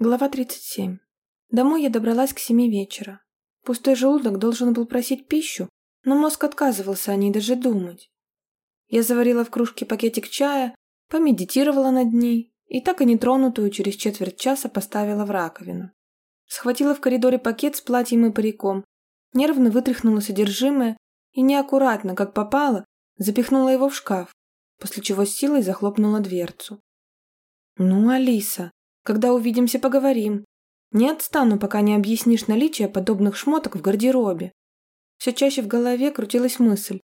Глава 37. Домой я добралась к семи вечера. Пустой желудок должен был просить пищу, но мозг отказывался о ней даже думать. Я заварила в кружке пакетик чая, помедитировала над ней и так и нетронутую через четверть часа поставила в раковину. Схватила в коридоре пакет с платьем и париком, нервно вытряхнула содержимое и неаккуратно, как попало, запихнула его в шкаф, после чего с силой захлопнула дверцу. «Ну, Алиса, когда увидимся, поговорим. Не отстану, пока не объяснишь наличие подобных шмоток в гардеробе». Все чаще в голове крутилась мысль.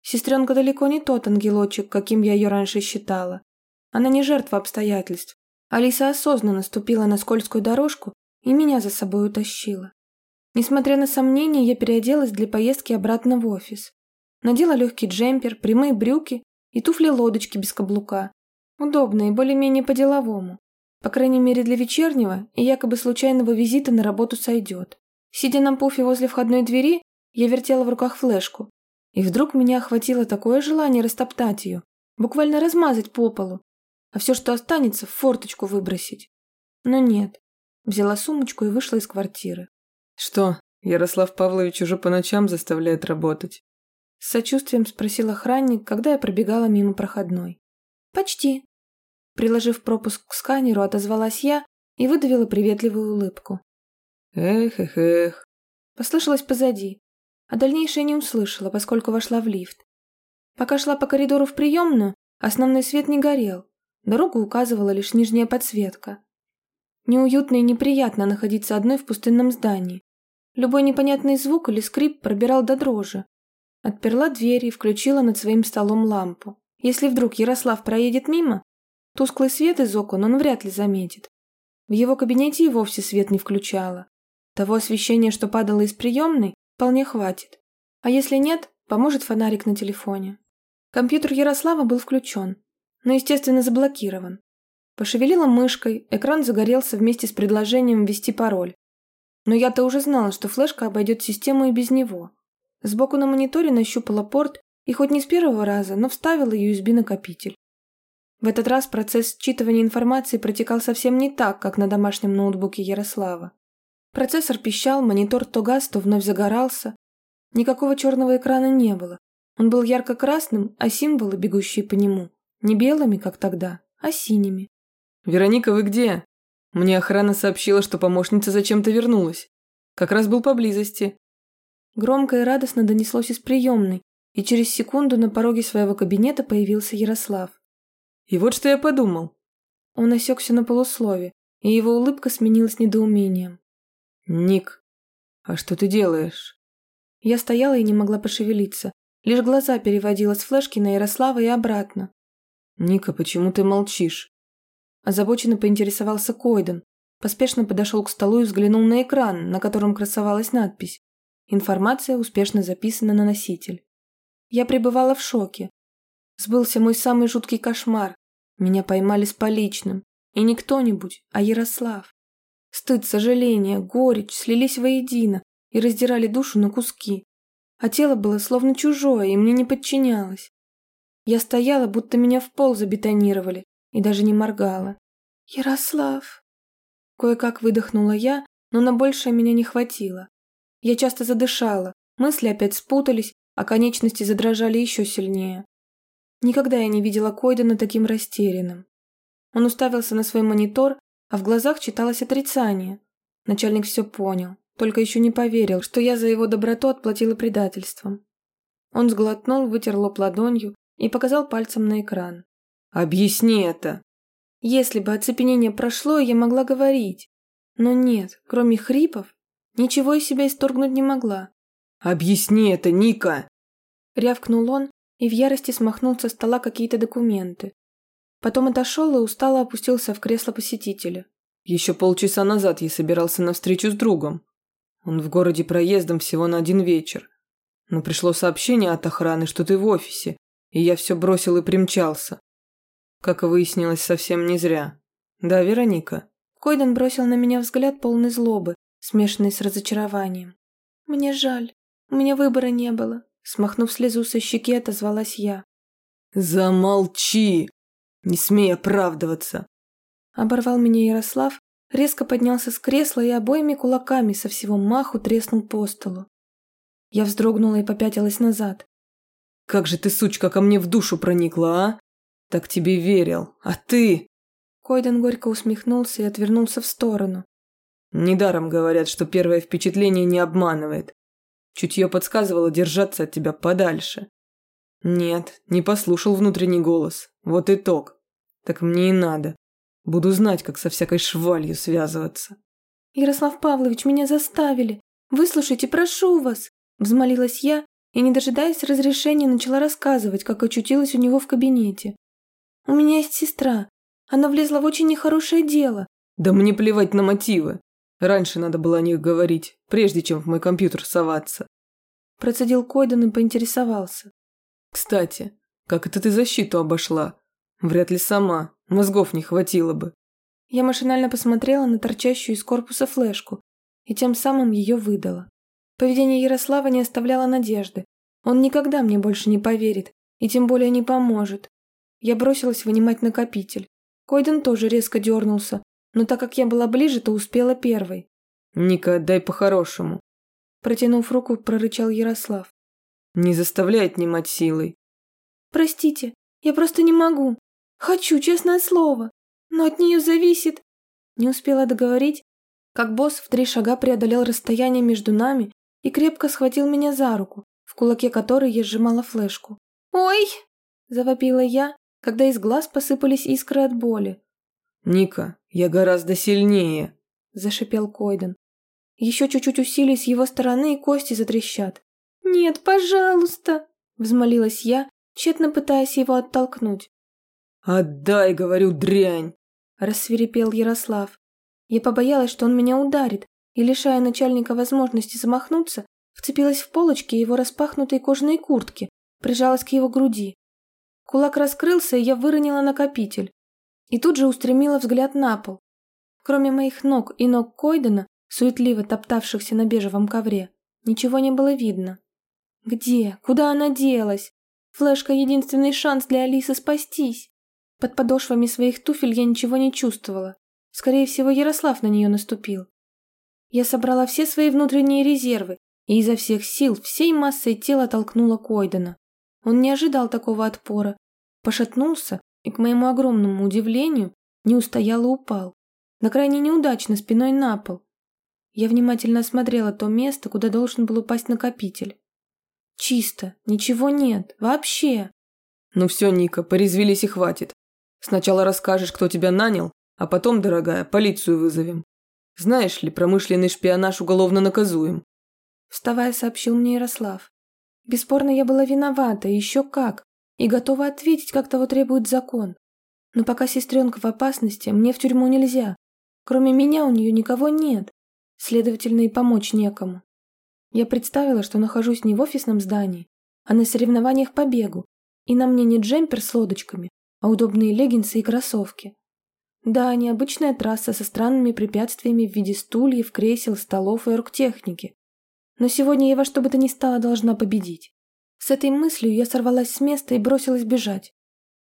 Сестренка далеко не тот ангелочек, каким я ее раньше считала. Она не жертва обстоятельств. Алиса осознанно ступила на скользкую дорожку и меня за собой утащила. Несмотря на сомнения, я переоделась для поездки обратно в офис. Надела легкий джемпер, прямые брюки и туфли-лодочки без каблука. Удобно и более-менее по-деловому. По крайней мере для вечернего и якобы случайного визита на работу сойдет. Сидя на пуфе возле входной двери, я вертела в руках флешку. И вдруг меня охватило такое желание растоптать ее, буквально размазать по полу, а все, что останется, в форточку выбросить. Но нет. Взяла сумочку и вышла из квартиры. «Что, Ярослав Павлович уже по ночам заставляет работать?» С сочувствием спросил охранник, когда я пробегала мимо проходной. «Почти», Приложив пропуск к сканеру, отозвалась я и выдавила приветливую улыбку. «Эх, эх, эх!» Послышалось позади, а дальнейшее не услышала, поскольку вошла в лифт. Пока шла по коридору в приемную, основной свет не горел, дорогу указывала лишь нижняя подсветка. Неуютно и неприятно находиться одной в пустынном здании. Любой непонятный звук или скрип пробирал до дрожи. Отперла дверь и включила над своим столом лампу. Если вдруг Ярослав проедет мимо, Тусклый свет из окон он вряд ли заметит. В его кабинете и вовсе свет не включала. Того освещения, что падало из приемной, вполне хватит. А если нет, поможет фонарик на телефоне. Компьютер Ярослава был включен, но, естественно, заблокирован. Пошевелила мышкой, экран загорелся вместе с предложением ввести пароль. Но я-то уже знала, что флешка обойдет систему и без него. Сбоку на мониторе нащупала порт и хоть не с первого раза, но вставила USB-накопитель. В этот раз процесс считывания информации протекал совсем не так, как на домашнем ноутбуке Ярослава. Процессор пищал, монитор то газ, то вновь загорался. Никакого черного экрана не было. Он был ярко-красным, а символы, бегущие по нему, не белыми, как тогда, а синими. «Вероника, вы где?» Мне охрана сообщила, что помощница зачем-то вернулась. Как раз был поблизости. Громко и радостно донеслось из приемной, и через секунду на пороге своего кабинета появился Ярослав. И вот что я подумал. Он осекся на полуслове, и его улыбка сменилась недоумением. «Ник, а что ты делаешь?» Я стояла и не могла пошевелиться, лишь глаза переводила с флешки на Ярослава и обратно. «Ника, почему ты молчишь?» Озабоченно поинтересовался Койден, поспешно подошел к столу и взглянул на экран, на котором красовалась надпись. Информация успешно записана на носитель. Я пребывала в шоке, Сбылся мой самый жуткий кошмар. Меня поймали с поличным. И не кто-нибудь, а Ярослав. Стыд, сожаление, горечь слились воедино и раздирали душу на куски. А тело было словно чужое и мне не подчинялось. Я стояла, будто меня в пол забетонировали, и даже не моргала. «Ярослав!» Кое-как выдохнула я, но на большее меня не хватило. Я часто задышала, мысли опять спутались, а конечности задрожали еще сильнее. Никогда я не видела Койдена таким растерянным. Он уставился на свой монитор, а в глазах читалось отрицание. Начальник все понял, только еще не поверил, что я за его доброту отплатила предательством. Он сглотнул, вытер лоб ладонью и показал пальцем на экран. «Объясни это!» Если бы оцепенение прошло, я могла говорить. Но нет, кроме хрипов, ничего из себя исторгнуть не могла. «Объясни это, Ника!» Рявкнул он и в ярости смахнул со стола какие-то документы. Потом отошел и устало опустился в кресло посетителя. Еще полчаса назад я собирался на встречу с другом. Он в городе проездом всего на один вечер. Но пришло сообщение от охраны, что ты в офисе, и я все бросил и примчался. Как выяснилось, совсем не зря. Да, Вероника?» Койден бросил на меня взгляд полный злобы, смешанный с разочарованием. «Мне жаль. У меня выбора не было. Смахнув слезу со щеки, отозвалась я. «Замолчи! Не смей оправдываться!» Оборвал меня Ярослав, резко поднялся с кресла и обоими кулаками со всего маху треснул по столу. Я вздрогнула и попятилась назад. «Как же ты, сучка, ко мне в душу проникла, а? Так тебе верил, а ты...» Койден горько усмехнулся и отвернулся в сторону. «Недаром говорят, что первое впечатление не обманывает. Чутье подсказывало держаться от тебя подальше. Нет, не послушал внутренний голос. Вот итог. Так мне и надо. Буду знать, как со всякой швалью связываться. Ярослав Павлович, меня заставили. Выслушайте, прошу вас. Взмолилась я и, не дожидаясь разрешения, начала рассказывать, как очутилась у него в кабинете. У меня есть сестра. Она влезла в очень нехорошее дело. Да мне плевать на мотивы. Раньше надо было о них говорить, прежде чем в мой компьютер соваться. Процедил Койден и поинтересовался. Кстати, как это ты защиту обошла? Вряд ли сама, мозгов не хватило бы. Я машинально посмотрела на торчащую из корпуса флешку и тем самым ее выдала. Поведение Ярослава не оставляло надежды. Он никогда мне больше не поверит и тем более не поможет. Я бросилась вынимать накопитель. Койден тоже резко дернулся, но так как я была ближе, то успела первой. «Ника, дай по-хорошему», Протянув руку, прорычал Ярослав. Не заставляй отнимать силой. Простите, я просто не могу. Хочу, честное слово. Но от нее зависит... Не успела договорить, как босс в три шага преодолел расстояние между нами и крепко схватил меня за руку, в кулаке которой я сжимала флешку. «Ой!» – завопила я, когда из глаз посыпались искры от боли. «Ника, я гораздо сильнее!» – зашипел Койден. Еще чуть-чуть усилий с его стороны, и кости затрещат. «Нет, пожалуйста!» – взмолилась я, тщетно пытаясь его оттолкнуть. «Отдай, говорю, дрянь!» – рассверепел Ярослав. Я побоялась, что он меня ударит, и, лишая начальника возможности замахнуться, вцепилась в полочки его распахнутой кожаной куртки, прижалась к его груди. Кулак раскрылся, и я выронила накопитель. И тут же устремила взгляд на пол. Кроме моих ног и ног Койдена, суетливо топтавшихся на бежевом ковре, ничего не было видно. Где? Куда она делась? Флешка — единственный шанс для Алисы спастись. Под подошвами своих туфель я ничего не чувствовала. Скорее всего, Ярослав на нее наступил. Я собрала все свои внутренние резервы и изо всех сил, всей массой тела толкнула Койдена. Он не ожидал такого отпора. Пошатнулся и, к моему огромному удивлению, не устоял и упал. На крайне неудачно спиной на пол. Я внимательно осмотрела то место, куда должен был упасть накопитель. Чисто, ничего нет, вообще. Ну все, Ника, порезвились и хватит. Сначала расскажешь, кто тебя нанял, а потом, дорогая, полицию вызовем. Знаешь ли, промышленный шпионаж уголовно наказуем. Вставая, сообщил мне Ярослав. Бесспорно, я была виновата, еще как, и готова ответить, как того требует закон. Но пока сестренка в опасности, мне в тюрьму нельзя. Кроме меня у нее никого нет, следовательно, и помочь некому. Я представила, что нахожусь не в офисном здании, а на соревнованиях по бегу, и на мне не джемпер с лодочками, а удобные леггинсы и кроссовки. Да, необычная трасса со странными препятствиями в виде стульев, кресел, столов и оргтехники. Но сегодня я во что бы то ни стало должна победить. С этой мыслью я сорвалась с места и бросилась бежать.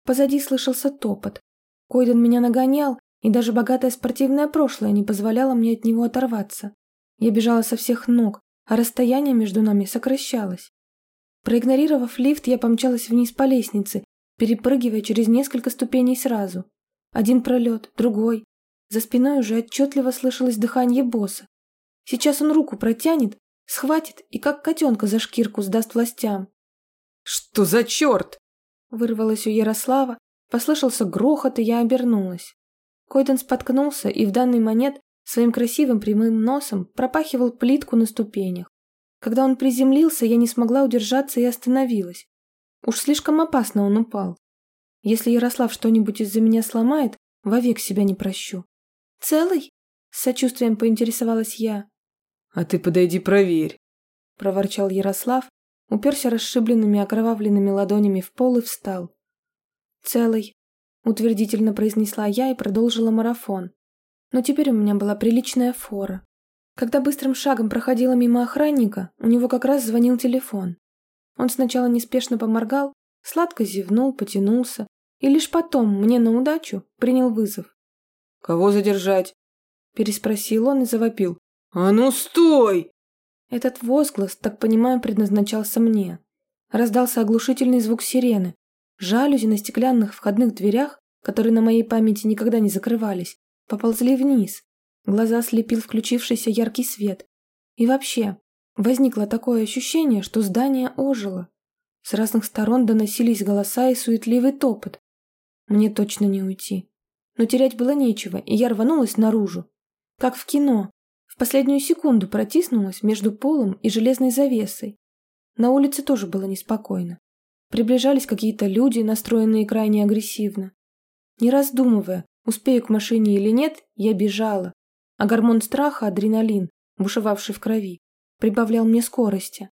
Позади слышался топот. Койден меня нагонял, и даже богатое спортивное прошлое не позволяло мне от него оторваться. Я бежала со всех ног, а расстояние между нами сокращалось. Проигнорировав лифт, я помчалась вниз по лестнице, перепрыгивая через несколько ступеней сразу. Один пролет, другой. За спиной уже отчетливо слышалось дыхание босса. Сейчас он руку протянет, схватит и как котенка за шкирку сдаст властям. «Что за черт?» Вырвалось у Ярослава, послышался грохот, и я обернулась. Койден споткнулся и в данный момент своим красивым прямым носом пропахивал плитку на ступенях. Когда он приземлился, я не смогла удержаться и остановилась. Уж слишком опасно он упал. Если Ярослав что-нибудь из-за меня сломает, вовек себя не прощу. «Целый?» — с сочувствием поинтересовалась я. «А ты подойди проверь», — проворчал Ярослав, уперся расшибленными окровавленными ладонями в пол и встал. «Целый», — утвердительно произнесла я и продолжила марафон. Но теперь у меня была приличная фора. Когда быстрым шагом проходила мимо охранника, у него как раз звонил телефон. Он сначала неспешно поморгал, сладко зевнул, потянулся, и лишь потом, мне на удачу, принял вызов. «Кого задержать?» Переспросил он и завопил. «А ну стой!» Этот возглас, так понимаю, предназначался мне. Раздался оглушительный звук сирены. Жалюзи на стеклянных входных дверях, которые на моей памяти никогда не закрывались, поползли вниз. Глаза слепил включившийся яркий свет. И вообще, возникло такое ощущение, что здание ожило. С разных сторон доносились голоса и суетливый топот. Мне точно не уйти. Но терять было нечего, и я рванулась наружу. Как в кино. Последнюю секунду протиснулась между полом и железной завесой. На улице тоже было неспокойно. Приближались какие-то люди, настроенные крайне агрессивно. Не раздумывая, успею к машине или нет, я бежала, а гормон страха, адреналин, бушевавший в крови, прибавлял мне скорости.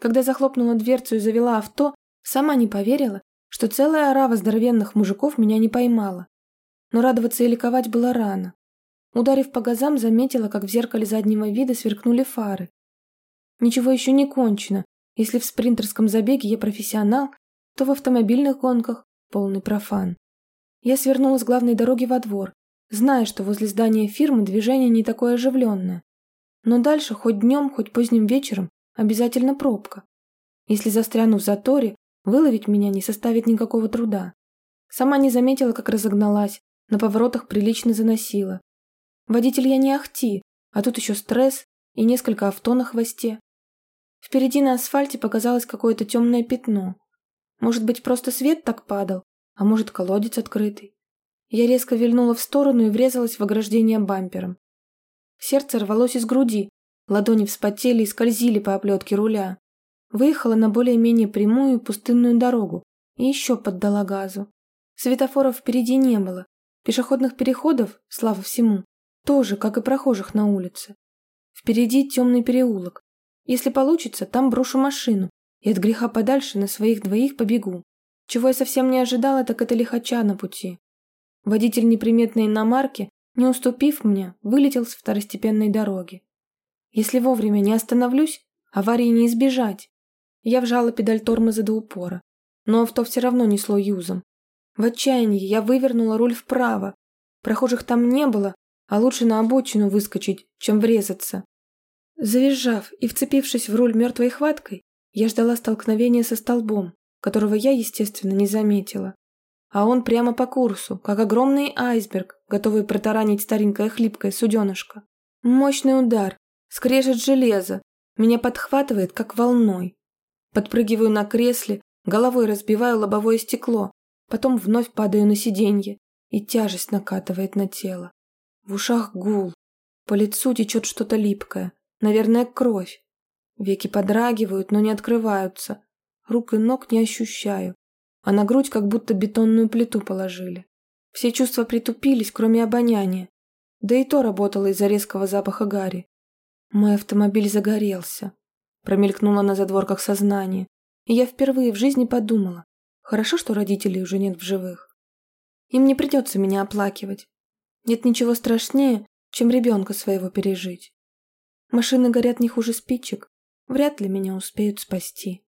Когда захлопнула дверцу и завела авто, сама не поверила, что целая орава здоровенных мужиков меня не поймала. Но радоваться и ликовать было рано. Ударив по газам, заметила, как в зеркале заднего вида сверкнули фары. Ничего еще не кончено. Если в спринтерском забеге я профессионал, то в автомобильных гонках полный профан. Я свернула с главной дороги во двор, зная, что возле здания фирмы движение не такое оживленное. Но дальше, хоть днем, хоть поздним вечером, обязательно пробка. Если застряну в заторе, выловить меня не составит никакого труда. Сама не заметила, как разогналась, на поворотах прилично заносила. Водитель я не ахти, а тут еще стресс и несколько авто на хвосте. Впереди на асфальте показалось какое-то темное пятно. Может быть, просто свет так падал, а может, колодец открытый. Я резко вильнула в сторону и врезалась в ограждение бампером. Сердце рвалось из груди, ладони вспотели и скользили по оплетке руля. Выехала на более-менее прямую пустынную дорогу и еще поддала газу. Светофоров впереди не было, пешеходных переходов, слава всему, тоже, как и прохожих на улице. Впереди темный переулок. Если получится, там брошу машину и от греха подальше на своих двоих побегу. Чего я совсем не ожидала, так это лихача на пути. Водитель неприметной иномарки, не уступив мне, вылетел с второстепенной дороги. Если вовремя не остановлюсь, аварии не избежать. Я вжала педаль тормоза до упора, но авто все равно несло юзом. В отчаянии я вывернула руль вправо. Прохожих там не было, а лучше на обочину выскочить, чем врезаться. Завизжав и вцепившись в руль мертвой хваткой, я ждала столкновения со столбом, которого я, естественно, не заметила. А он прямо по курсу, как огромный айсберг, готовый протаранить старенькое хлипкое суденышко. Мощный удар, скрежет железо, меня подхватывает, как волной. Подпрыгиваю на кресле, головой разбиваю лобовое стекло, потом вновь падаю на сиденье, и тяжесть накатывает на тело. В ушах гул. По лицу течет что-то липкое. Наверное, кровь. Веки подрагивают, но не открываются. Рук и ног не ощущаю. А на грудь как будто бетонную плиту положили. Все чувства притупились, кроме обоняния. Да и то работало из-за резкого запаха гари. Мой автомобиль загорелся. Промелькнуло на задворках сознание. И я впервые в жизни подумала. Хорошо, что родителей уже нет в живых. Им не придется меня оплакивать. Нет ничего страшнее, чем ребенка своего пережить. Машины горят не хуже спичек, вряд ли меня успеют спасти.